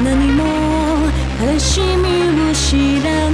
何も悲しみを知らない